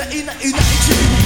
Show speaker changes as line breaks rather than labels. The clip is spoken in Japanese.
ないないない